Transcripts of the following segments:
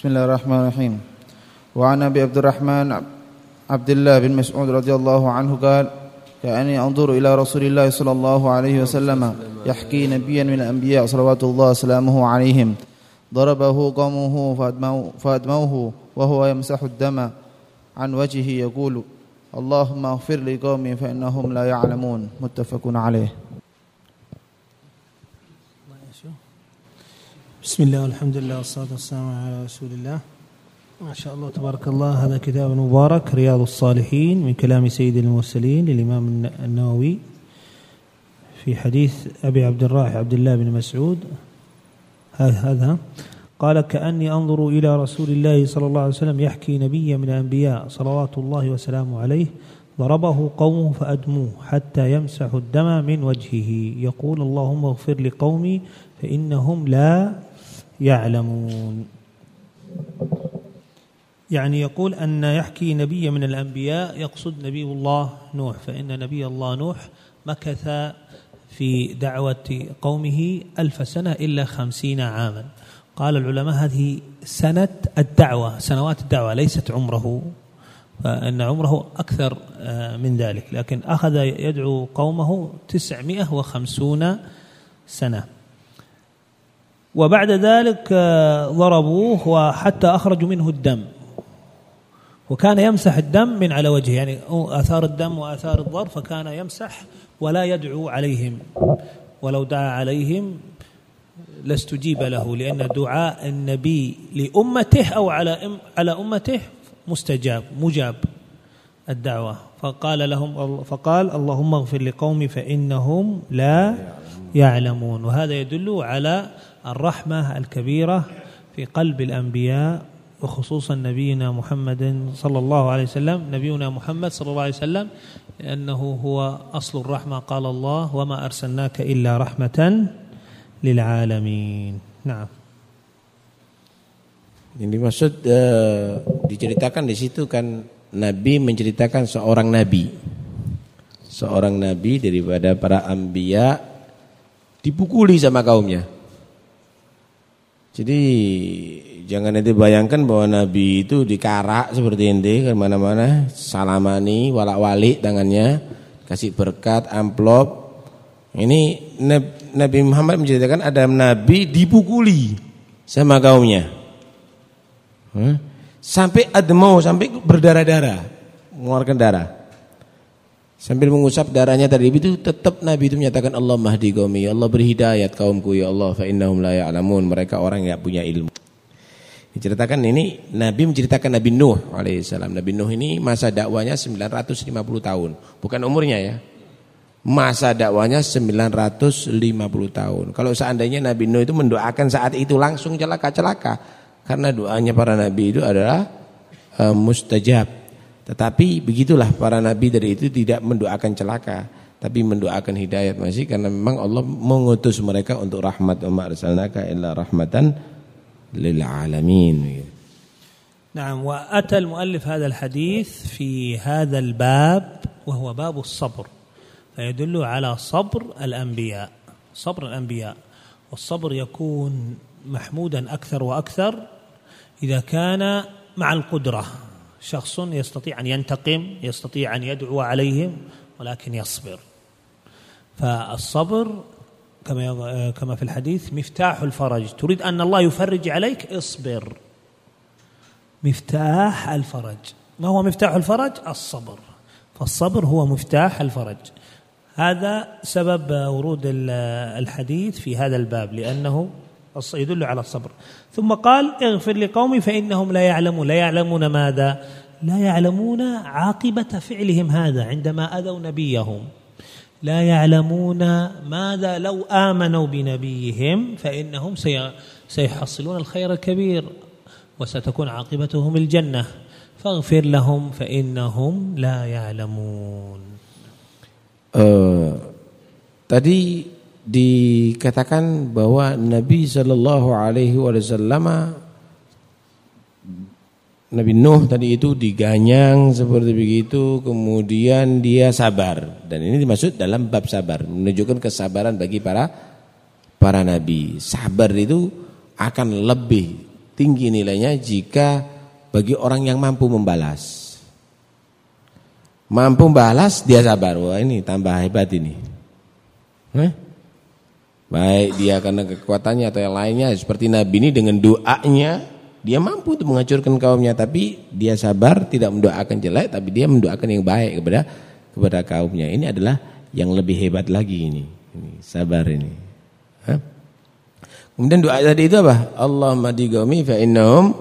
بسم الله الرحمن الرحيم. وعن أبي عبد الرحمن عبد الله بن مسعود رضي الله عنه قال كأني أنظر إلى رسول الله صلى الله عليه وسلم يحكي نبيا من الأنبياء صلوات الله وسلامه عليهم. ضربه قومه فأدموه وهو يمسح الدم عن وجهه يقول اللهم اغفر لقومي فإنهم لا يعلمون. متفق عليه. بسم الله والحمد لله والصلاة والسلام على رسول الله. ما شاء الله تبارك الله. هذا كتاب مبارك رياض الصالحين من كلام سيد المرسلين للإمام النووي في حديث أبي عبد الراحي عبد الله بن مسعود. هذا قال كأني أنظر إلى رسول الله صلى الله عليه وسلم يحكي نبيا من الأنبياء صلوات الله وسلامه عليه. ضربه قومه فأدموه حتى يمسح الدم من وجهه. يقول اللهم اغفر لقومي فإنهم لا يعلمون. يعني يقول أن يحكي نبي من الأنبياء يقصد نبي الله نوح فإن نبي الله نوح مكث في دعوة قومه ألف سنة إلا خمسين عاما. قال العلماء هذه سنة الدعوة سنوات الدعوة ليست عمره فإن عمره أكثر آه، من ذلك. لكن أخذ يدعو قومه تسعمائة وخمسون سنة. وبعد ذلك آه، ضربوه وحتى أخرجوا منه الدم. وكان يمسح الدم من على وجهه يعني آثار الدم وآثار الضرب فكان يمسح ولا يدعو عليهم. ولو دعا عليهم لاستجيب له لأن دعاء النبي لأمته أو على على أمته مستجاب مجاب الدعوة. فقال لهم فقال اللهم اغفر لقومي فإنهم لا يعلمون وهذا يدل على الرحمة الكبيرة في قلب الأنبياء وخصوصا نبينا محمد صلى الله عليه وسلم نبينا محمد صلى الله عليه وسلم لأنه هو أصل الرحمة قال الله وما أرسلناك إلا رحمة للعالمين نعم Yang dimaksud uh, diceritakan di situ kan Nabi menceritakan seorang Nabi, seorang Nabi daripada para ambia dipukuli sama kaumnya. Jadi jangan nanti bayangkan bahwa Nabi itu dikarak seperti ini ke mana-mana, salamani, walak-walik tangannya, kasih berkat, amplop. Ini Nabi Muhammad menceritakan ada Nabi dipukuli sama kaumnya. Sampai admau, sampai berdarah-darah, mengeluarkan darah. Sambil mengusap darahnya tadi itu tetap Nabi itu menyatakan Allah mahdi qaumi, Allah berhidayat kaumku ya Allah fa innahum la ya'lamun, mereka orang yang punya ilmu. Diceritakan ini Nabi menceritakan Nabi Nuh alaihissalam. Nabi Nuh ini masa dakwanya 950 tahun, bukan umurnya ya. Masa dakwanya 950 tahun. Kalau seandainya Nabi Nuh itu mendoakan saat itu langsung celaka-celaka, karena doanya para nabi itu adalah uh, mustajab. Tetapi begitulah para nabi dari itu tidak mendoakan celaka, tapi mendoakan hidayat masih karena memang Allah mengutus mereka untuk rahmat wa arsalnaka illa rahmatan lil alamin. نعم وأتى المؤلف هذا الحديث في هذا الباب وهو باب الصبر فيدل على صبر الأنبياء صبر الأنبياء والصبر يكون محمودا أكثر وأكثر إذا كان مع القدرة شخص يستطيع أن ينتقم يستطيع أن يدعو عليهم ولكن يصبر. فالصبر كما كما في الحديث مفتاح الفرج. تريد أن الله يفرج عليك؟ اصبر. مفتاح الفرج. ما هو مفتاح الفرج؟ الصبر. فالصبر هو مفتاح الفرج. هذا سبب ورود الحديث في هذا الباب لأنه يدل على الصبر. ثم قال اغفر لقومي فإنهم لا يعلمون. لا يعلمون ماذا؟ لا يعلمون عاقبة فعلهم هذا عندما أذوا نبيهم. لا يعلمون ماذا لو آمنوا بنبيهم فإنهم سيحصلون الخير الكبير وستكون عاقبتهم الجنة. فاغفر لهم فإنهم لا يعلمون. uh, tadi dikatakan bahwa Nabi Shallallahu Alaihi Wasallam Nabi Nuh tadi itu diganyang seperti begitu, kemudian dia sabar dan ini dimaksud dalam bab sabar menunjukkan kesabaran bagi para para nabi. Sabar itu akan lebih tinggi nilainya jika bagi orang yang mampu membalas. Mampu membalas dia sabar. Wah ini tambah hebat ini. Eh? Baik dia karena kekuatannya atau yang lainnya seperti Nabi ini dengan doanya dia mampu untuk menghancurkan kaumnya tapi dia sabar tidak mendoakan jelek tapi dia mendoakan yang baik kepada kepada kaumnya. Ini adalah yang lebih hebat lagi ini. Ini sabar ini. Kemudian doa tadi itu apa? Allahumma digami fa innahum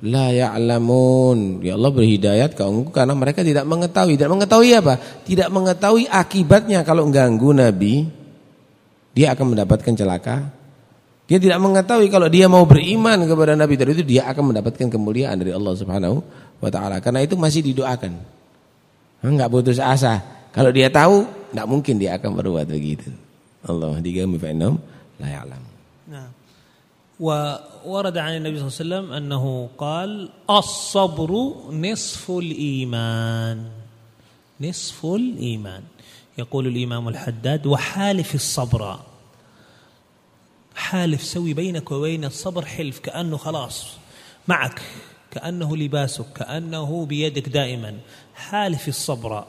la ya'lamun. Ya Allah berhidayat kaumku karena mereka tidak mengetahui. Tidak mengetahui apa? Tidak mengetahui akibatnya kalau ganggu Nabi, dia akan mendapatkan celaka. Dia tidak mengetahui kalau dia mau beriman kepada Nabi tadi itu dia akan mendapatkan kemuliaan dari Allah Subhanahu wa taala. Karena itu masih didoakan. Enggak putus asa. Kalau dia tahu, enggak mungkin dia akan berbuat begitu. Allah digami fa innahum la ya'lamun. نعم وورد عن النبي صلى الله عليه وسلم أنه قال الصبر نصف الإيمان نصف الإيمان يقول الإمام الحداد وحالف الصبر. حالف سوي بينك وبين الصبر حلف كأنه خلاص معك كأنه لباسك كأنه بيدك دائما. حالف الصبر.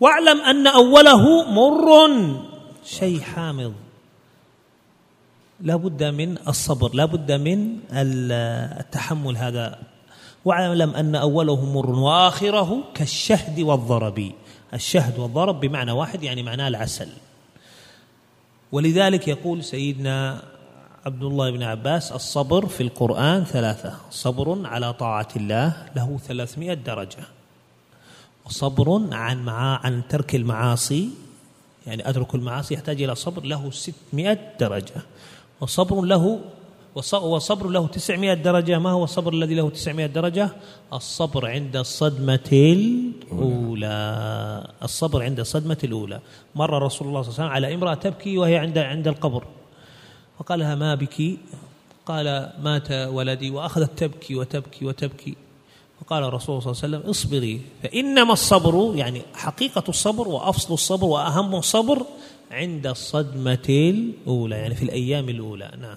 واعلم أن أوله مر. شيء حامض. لا بد من الصبر لا بد من التحمل هذا. واعلم أن أوله مر وآخره كالشهد والضرب. الشهد والضرب بمعنى واحد يعني معناه العسل. ولذلك يقول سيدنا عبد الله بن عباس الصبر في القرآن ثلاثة صبر على طاعة الله له ثلاثمائة درجة وصبر عن مع عن ترك المعاصي يعني أترك المعاصي يحتاج إلى صبر له ستمائة درجة وصبر له وصبر له 900 درجة. ما هو الصبر الذي له 900 درجة؟ الصبر عند الصدمة الأولى. الصبر عند الصدمة الأولى. مر رسول الله صلى الله عليه وسلم على امرأة تبكي وهي عند عند القبر. فقال لها ما بك؟ قال مات ولدي وأخذت تبكي وتبكي وتبكي. فقال الرسول صلى الله عليه وسلم اصبري فإنما الصبر يعني حقيقة الصبر وأفصل الصبر وأهم الصبر عند الصدمة الأولى يعني في الأيام الأولى. نعم.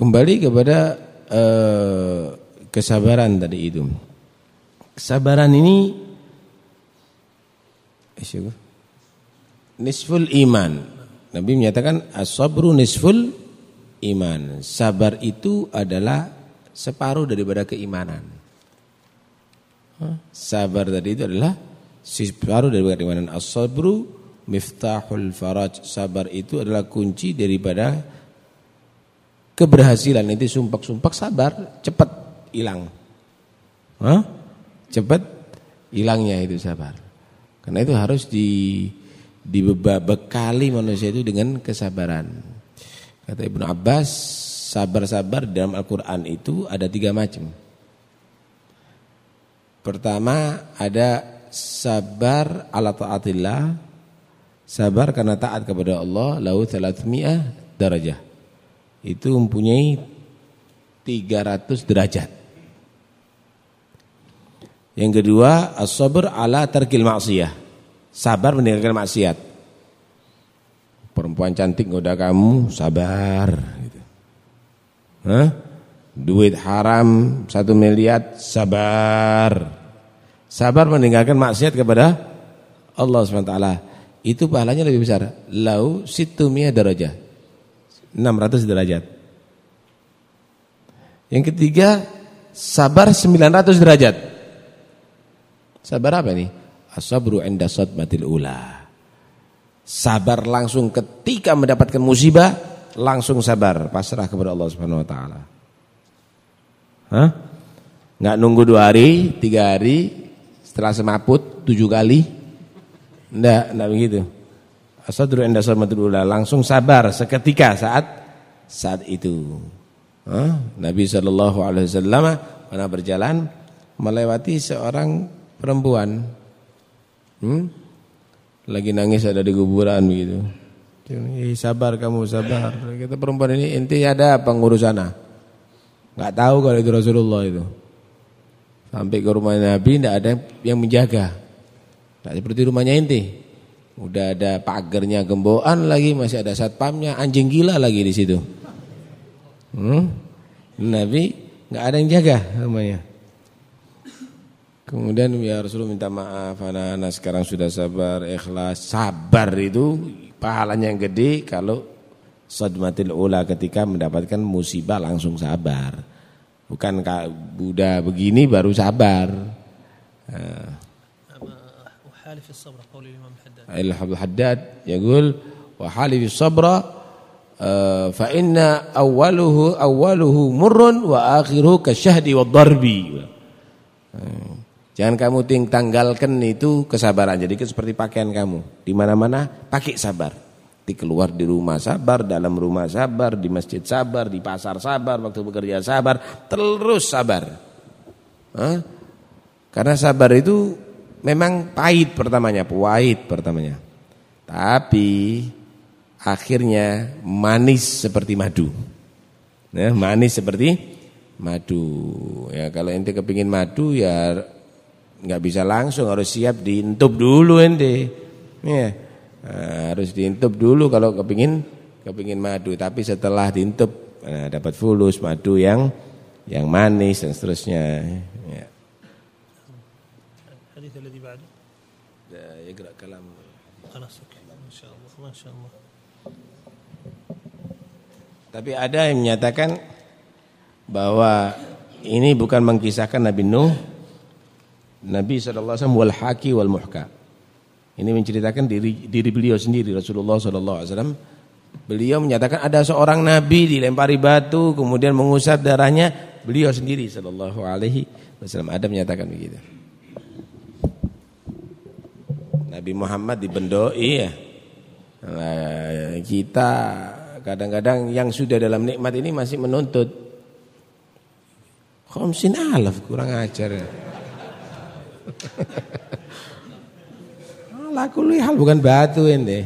Kembali kepada uh, kesabaran tadi itu. Kesabaran ini nisful iman. Nabi menyatakan as-sabru nisful iman. Sabar itu adalah separuh daripada keimanan. Sabar tadi itu adalah separuh daripada keimanan. As-sabru miftahul faraj. Sabar itu adalah kunci daripada keberhasilan. Nanti sumpak-sumpak sabar, cepat hilang. Hah? Cepat hilangnya itu sabar. Karena itu harus di dibekali manusia itu dengan kesabaran. Kata Ibnu Abbas, sabar-sabar dalam Al-Qur'an itu ada tiga macam. Pertama ada sabar ala taatillah, sabar karena taat kepada Allah, lau 300 darajah. Itu mempunyai 300 derajat. Yang kedua, as-sabr ala tarkil maksiyah. Sabar meninggalkan maksiat. Perempuan cantik ngoda kamu, sabar gitu. Hah? Duit haram satu miliar, sabar. Sabar meninggalkan maksiat kepada Allah SWT. Itu pahalanya lebih besar. Lau situmia darajah. 600 derajat. Yang ketiga, sabar 900 derajat. Sabar apa ini? Asabru inda sadmatil ula. Sabar langsung ketika mendapatkan musibah, langsung sabar, pasrah kepada Allah Subhanahu wa taala. Hah? Enggak nunggu dua hari, tiga hari, setelah semaput tujuh kali. Enggak, enggak begitu. Asadru inda sarmatul ula, langsung sabar seketika saat saat itu. Hah? Nabi sallallahu alaihi wasallam pernah berjalan melewati seorang perempuan. Hmm? Lagi nangis ada di kuburan begitu. Eh, sabar kamu sabar. Kata perempuan ini inti ada apa ngurus sana? Enggak tahu kalau itu Rasulullah itu. Sampai ke rumah Nabi tidak ada yang menjaga. Tidak seperti rumahnya inti. Udah ada pagernya gemboan lagi, masih ada satpamnya, anjing gila lagi di situ. Hmm? Nabi nggak ada yang jaga namanya. Kemudian ya Rasulullah minta maaf, anak-anak sekarang sudah sabar, ikhlas. Sabar itu pahalanya yang gede kalau sadmatil ula ketika mendapatkan musibah langsung sabar. Bukan Buddha begini baru sabar. وحالف الصبر قول الإمام الحداد الحداد يقول وحالف الصبر فإن أوله أوله مر وآخره كالشهد والضرب Jangan kamu ting tanggalkan itu kesabaran. Jadi seperti pakaian kamu. Di mana-mana pakai sabar. Di keluar di rumah sabar, dalam rumah sabar, di masjid sabar, di pasar sabar, waktu bekerja sabar, terus sabar. Hah? Karena sabar itu memang pahit pertamanya, pahit pertamanya. Tapi akhirnya manis seperti madu. Ya, manis seperti madu. Ya kalau ente kepingin madu ya nggak bisa langsung harus siap diintup dulu ente ya nah, harus diintup dulu kalau kepingin kepingin madu tapi setelah diintup nah, dapat fulus madu yang yang manis dan seterusnya ya. hadis الذي بعده يقرأ كلام خلاص ما شاء الله ما شاء الله tapi ada yang menyatakan bahwa ini bukan mengkisahkan Nabi Nuh Nabi SAW wal haki wal muhka. Ini menceritakan diri diri beliau sendiri Rasulullah SAW. Beliau menyatakan ada seorang nabi dilempari batu kemudian mengusap darahnya beliau sendiri sallallahu alaihi wasallam ada menyatakan begitu. Nabi Muhammad dibendoi ya. Nah, kita kadang-kadang yang sudah dalam nikmat ini masih menuntut. Khamsin alaf kurang ajar ya. Laku hal bukan batu ente.